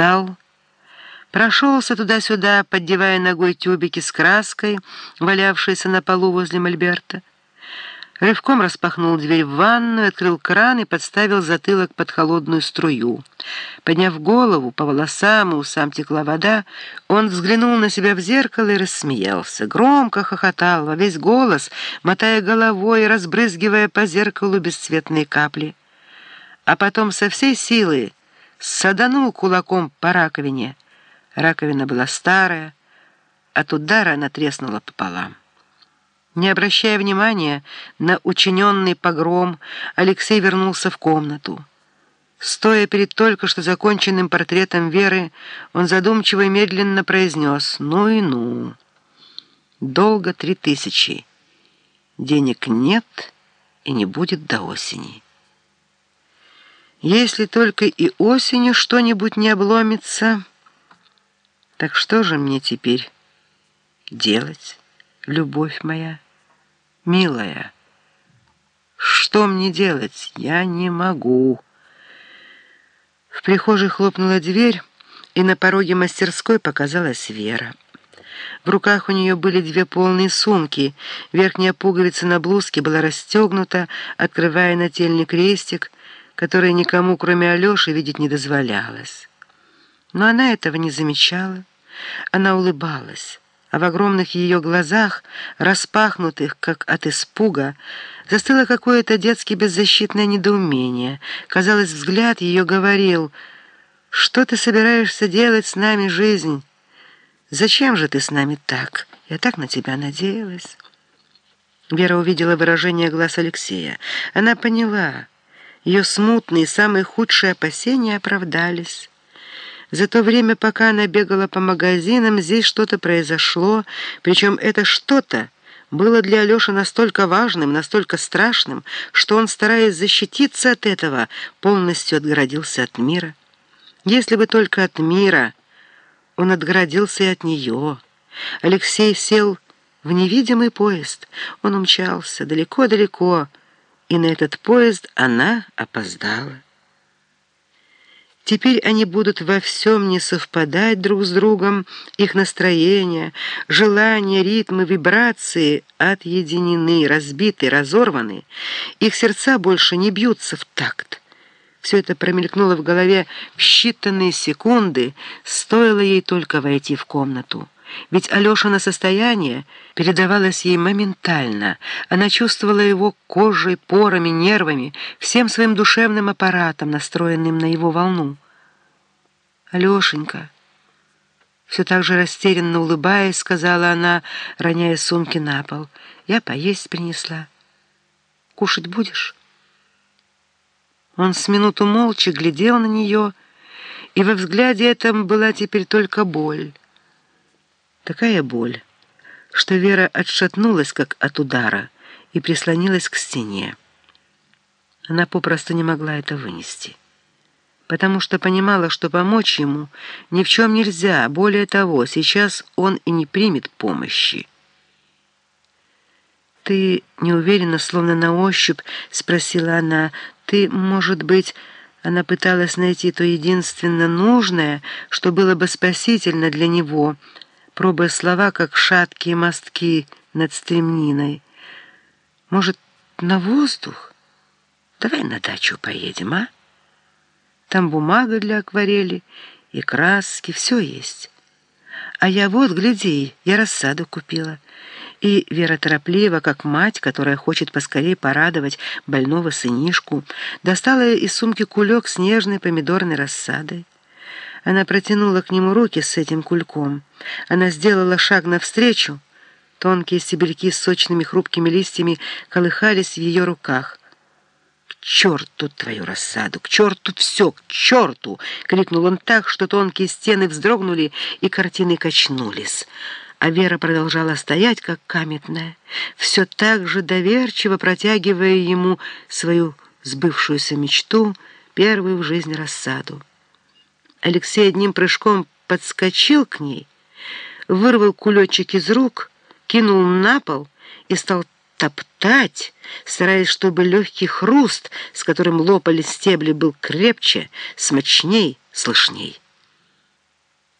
встал, прошелся туда-сюда, поддевая ногой тюбики с краской, валявшиеся на полу возле мольберта, рывком распахнул дверь в ванную, открыл кран и подставил затылок под холодную струю. Подняв голову, по волосам и усам текла вода, он взглянул на себя в зеркало и рассмеялся. Громко хохотал во весь голос, мотая головой и разбрызгивая по зеркалу бесцветные капли. А потом со всей силы саданул кулаком по раковине. Раковина была старая, от удара она треснула пополам. Не обращая внимания на учиненный погром, Алексей вернулся в комнату. Стоя перед только что законченным портретом Веры, он задумчиво и медленно произнес «Ну и ну». Долго три тысячи. Денег нет и не будет до осени. Если только и осенью что-нибудь не обломится, так что же мне теперь делать, любовь моя, милая? Что мне делать? Я не могу. В прихожей хлопнула дверь, и на пороге мастерской показалась Вера. В руках у нее были две полные сумки. Верхняя пуговица на блузке была расстегнута, открывая нательный крестик — которое никому, кроме Алёши, видеть не дозволялось. Но она этого не замечала. Она улыбалась, а в огромных ее глазах, распахнутых, как от испуга, застыло какое-то детски беззащитное недоумение. Казалось, взгляд ее говорил, «Что ты собираешься делать с нами, жизнь? Зачем же ты с нами так? Я так на тебя надеялась». Вера увидела выражение глаз Алексея. Она поняла, ее смутные, самые худшие опасения оправдались. За то время, пока она бегала по магазинам, здесь что-то произошло, причем это что-то было для Алёши настолько важным, настолько страшным, что он, стараясь защититься от этого, полностью отгородился от мира. Если бы только от мира, он отгородился и от нее. Алексей сел в невидимый поезд. Он умчался далеко-далеко, и на этот поезд она опоздала. Теперь они будут во всем не совпадать друг с другом, их настроения, желания, ритмы, вибрации отъединены, разбиты, разорваны, их сердца больше не бьются в такт. Все это промелькнуло в голове в считанные секунды, стоило ей только войти в комнату. Ведь Алешина состояние передавалось ей моментально. Она чувствовала его кожей, порами, нервами, всем своим душевным аппаратом, настроенным на его волну. «Алешенька!» Все так же растерянно улыбаясь, сказала она, роняя сумки на пол. «Я поесть принесла. Кушать будешь?» Он с минуту молча глядел на нее, и во взгляде этом была теперь только боль. Такая боль, что Вера отшатнулась, как от удара, и прислонилась к стене. Она попросту не могла это вынести, потому что понимала, что помочь ему ни в чем нельзя, более того, сейчас он и не примет помощи. «Ты неуверенно, словно на ощупь?» — спросила она. «Ты, может быть...» Она пыталась найти то единственно нужное, что было бы спасительно для него — пробуя слова, как шаткие мостки над стремниной. «Может, на воздух? Давай на дачу поедем, а? Там бумага для акварели и краски, все есть. А я вот, гляди, я рассаду купила». И Вера торопливо, как мать, которая хочет поскорее порадовать больного сынишку, достала из сумки кулек с нежной помидорной рассадой. Она протянула к нему руки с этим кульком. Она сделала шаг навстречу. Тонкие стебельки с сочными хрупкими листьями колыхались в ее руках. «К черту твою рассаду! К черту все! К черту!» — крикнул он так, что тонкие стены вздрогнули и картины качнулись. А Вера продолжала стоять, как каменная, все так же доверчиво протягивая ему свою сбывшуюся мечту, первую в жизни рассаду. Алексей одним прыжком подскочил к ней, вырвал кулечек из рук, кинул на пол и стал топтать, стараясь, чтобы легкий хруст, с которым лопали стебли, был крепче, смочней, слышней.